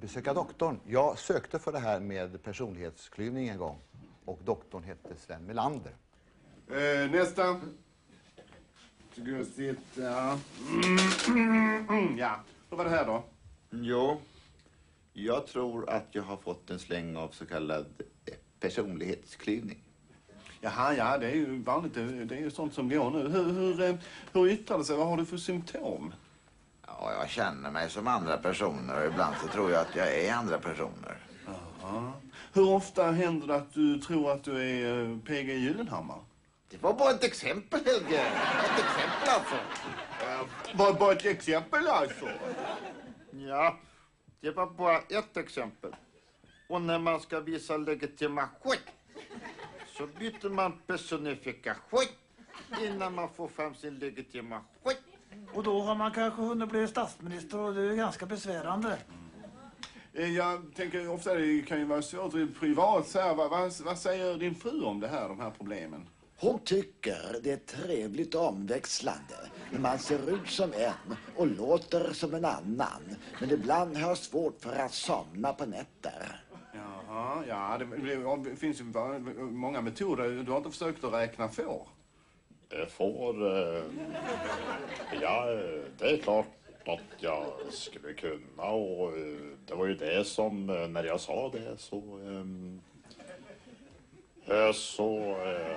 besöka doktorn. Jag sökte för det här med personlighetsklyvning en gång och doktorn hette Sven Melander. Eh, nästa. Varsågod, sitta. Ja, hur var det här då? Jo, jag tror att jag har fått en släng av så kallad eh, personlighetsklyvning. Jaha, ja, det är ju vanligt. Det det är ju sånt som går nu. Hur, hur, eh, hur yttrar det sig? Vad har du för symptom? Ja, jag känner mig som andra personer och ibland så tror jag att jag är andra personer. Ja. Hur ofta händer det att du tror att du är eh, PG Gyllenhammar? Det var bara ett exempel, Helge. Ett exempel alltså. Bara, bara ett exempel alltså. Ja, det var bara ett exempel. Och när man ska visa legitimation så byter man personifikation innan man får fram sin legitimation. Och då har man kanske hunnit bli statsminister och det är ganska besvärande. Eh, Jag tänker ofta det kan ju vara svårt i privat. Så här, vad, vad, vad säger din fru om det här, de här problemen? Hon tycker det är trevligt och omväxlande när man ser ut som en och låter som en annan. Men ibland har jag svårt för att somna på nätter. Jaha, ja, det, det, finns ju många metoder. Du har inte försökt att räkna får? Det Får... Eh, ja, det är klart att jag skulle kunna och eh, det var ju det som, eh, när jag sa det så... Eh, eh, så... Eh,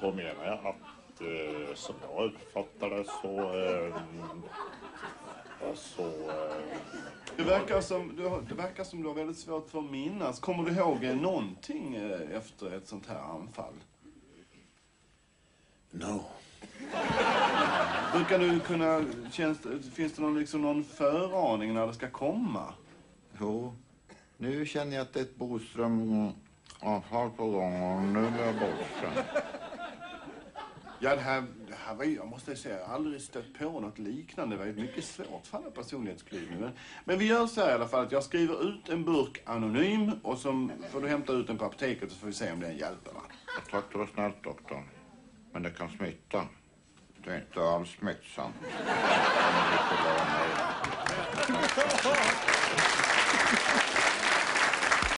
så menar jag att eh, som jag uppfattar det så... eh, så... Eh, Det verkar, som, du har, det verkar som du har väldigt svårt för att minnas. Kommer du ihåg någonting eh, efter ett sånt här anfall? No. Brukar du kunna... Känns, finns det någon, liksom någon föraning när det ska komma? Jo, nu känner jag att det är ett Boström-avfall på gång och nu blir jag Boström. Ja, det här, det här var ju, jag måste säga, jag har aldrig stött på något liknande. Det var ju ett mycket svårt fall av personlighetsklyvning. Men, men vi gör så här i alla fall att jag skriver ut en burk anonym och så får du hämta ut den på apoteket så får vi se om den hjälper. Va? Tack, det var snällt doktorn. Men det kan smitta. Det är inte alls smittsamt.